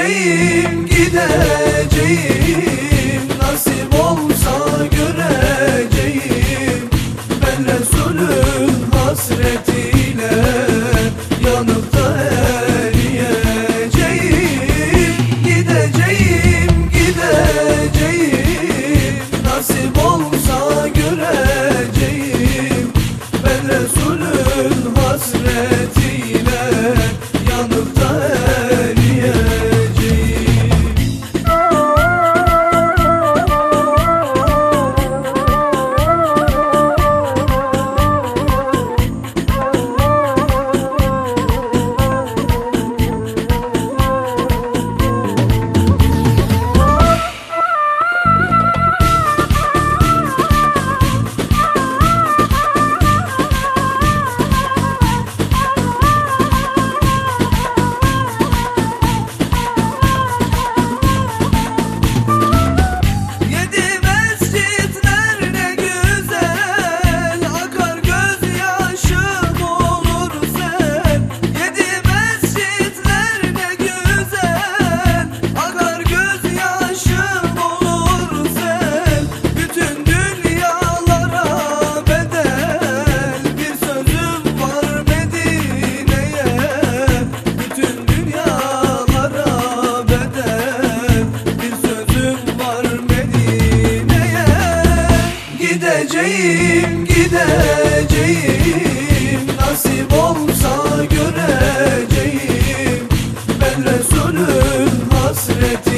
gideceğim gideceğim. Nasip olmaz Gideceğim, gideceğim. Nasip olsa göreceğim. Ben Resulüm hasret